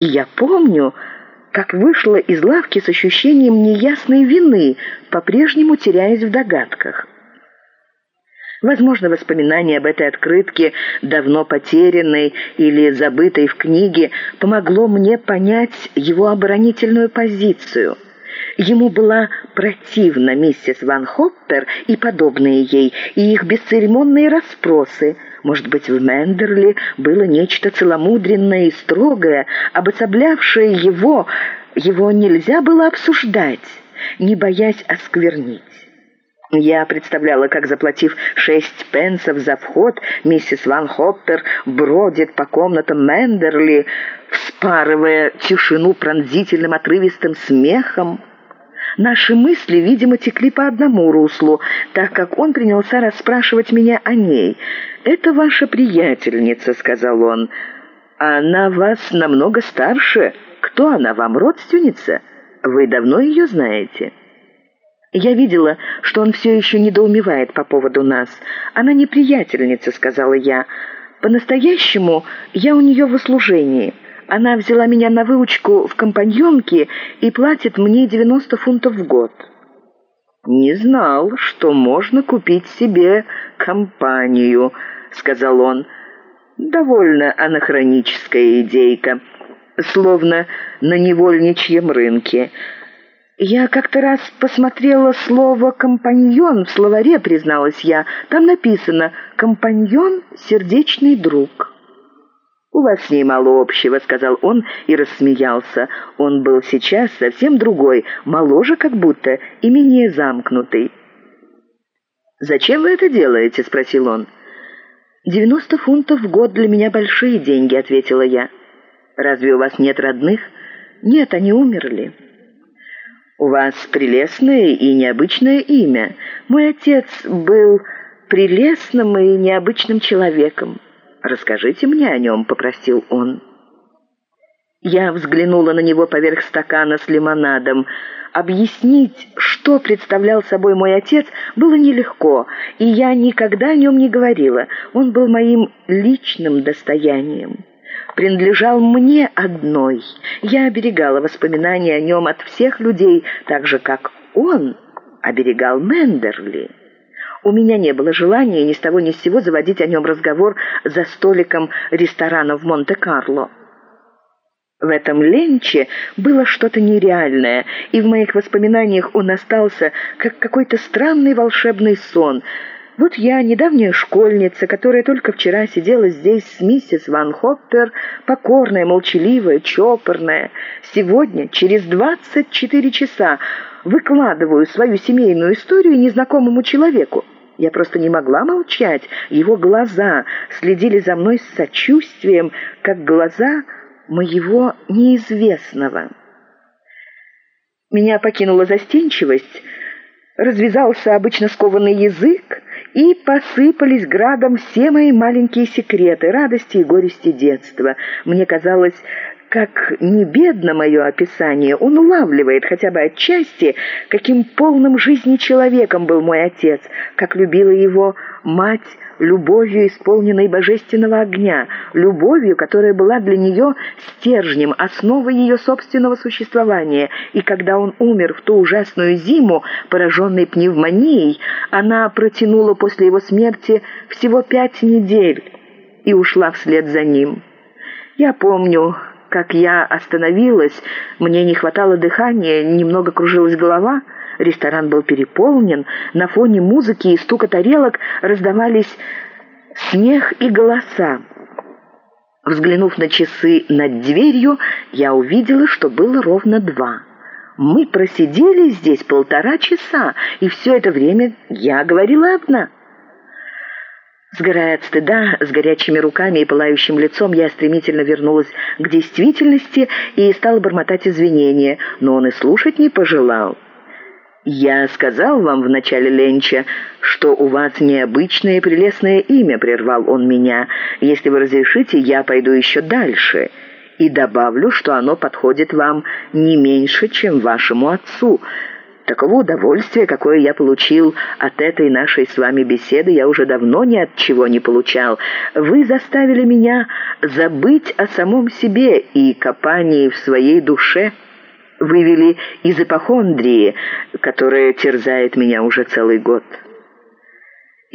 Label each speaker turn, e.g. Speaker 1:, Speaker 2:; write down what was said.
Speaker 1: И я помню, как вышла из лавки с ощущением неясной вины, по-прежнему теряясь в догадках. Возможно, воспоминание об этой открытке, давно потерянной или забытой в книге, помогло мне понять его оборонительную позицию. Ему была противна миссис Ван Хоппер и подобные ей, и их бесцеремонные расспросы. Может быть, в Мендерли было нечто целомудренное и строгое, обособлявшее его, его нельзя было обсуждать, не боясь осквернить. Я представляла, как, заплатив шесть пенсов за вход, миссис Ван Хоппер бродит по комнатам Мендерли, вспарывая тишину пронзительным отрывистым смехом. Наши мысли, видимо, текли по одному руслу, так как он принялся расспрашивать меня о ней. «Это ваша приятельница», — сказал он. «Она вас намного старше. Кто она вам, родственница? Вы давно ее знаете?» Я видела, что он все еще недоумевает по поводу нас. «Она не приятельница», — сказала я. «По-настоящему я у нее в услужении. Она взяла меня на выучку в компаньонке и платит мне 90 фунтов в год». «Не знал, что можно купить себе компанию», — сказал он. «Довольно анахроническая идейка, словно на невольничьем рынке». «Я как-то раз посмотрела слово «компаньон» в словаре, призналась я. Там написано «компаньон — сердечный друг». «У вас с ней мало общего», — сказал он и рассмеялся. Он был сейчас совсем другой, моложе как будто и менее замкнутый. «Зачем вы это делаете?» — спросил он. «Девяносто фунтов в год для меня большие деньги», — ответила я. «Разве у вас нет родных?» «Нет, они умерли». «У вас прелестное и необычное имя. Мой отец был прелестным и необычным человеком. Расскажите мне о нем», — попросил он. Я взглянула на него поверх стакана с лимонадом. Объяснить, что представлял собой мой отец, было нелегко, и я никогда о нем не говорила. Он был моим личным достоянием принадлежал мне одной. Я оберегала воспоминания о нем от всех людей, так же, как он оберегал Мендерли. У меня не было желания ни с того ни с сего заводить о нем разговор за столиком ресторана в Монте-Карло. В этом ленче было что-то нереальное, и в моих воспоминаниях он остался как какой-то странный волшебный сон — вот я, недавняя школьница, которая только вчера сидела здесь с миссис Ван Хоппер, покорная, молчаливая, чопорная, сегодня, через 24 часа, выкладываю свою семейную историю незнакомому человеку. Я просто не могла молчать. Его глаза следили за мной с сочувствием, как глаза моего неизвестного. Меня покинула застенчивость, развязался обычно скованный язык, и посыпались градом все мои маленькие секреты, радости и горести детства. Мне казалось, как не бедно мое описание, он улавливает хотя бы отчасти, каким полным жизни человеком был мой отец, как любила его мать любовью, исполненной божественного огня, любовью, которая была для нее стержнем, основой ее собственного существования. И когда он умер в ту ужасную зиму, пораженной пневмонией, она протянула после его смерти всего пять недель и ушла вслед за ним. Я помню, как я остановилась, мне не хватало дыхания, немного кружилась голова. Ресторан был переполнен, на фоне музыки и стука тарелок раздавались смех и голоса. Взглянув на часы над дверью, я увидела, что было ровно два. Мы просидели здесь полтора часа, и все это время я говорила одна — Сгорая от стыда, с горячими руками и пылающим лицом, я стремительно вернулась к действительности и стала бормотать извинения, но он и слушать не пожелал. «Я сказал вам в начале ленча, что у вас необычное и прелестное имя», — прервал он меня. «Если вы разрешите, я пойду еще дальше и добавлю, что оно подходит вам не меньше, чем вашему отцу». Такого удовольствия, какое я получил от этой нашей с вами беседы, я уже давно ни от чего не получал. Вы заставили меня забыть о самом себе и копании в своей душе. Вывели из ипохондрии, которая терзает меня уже целый год».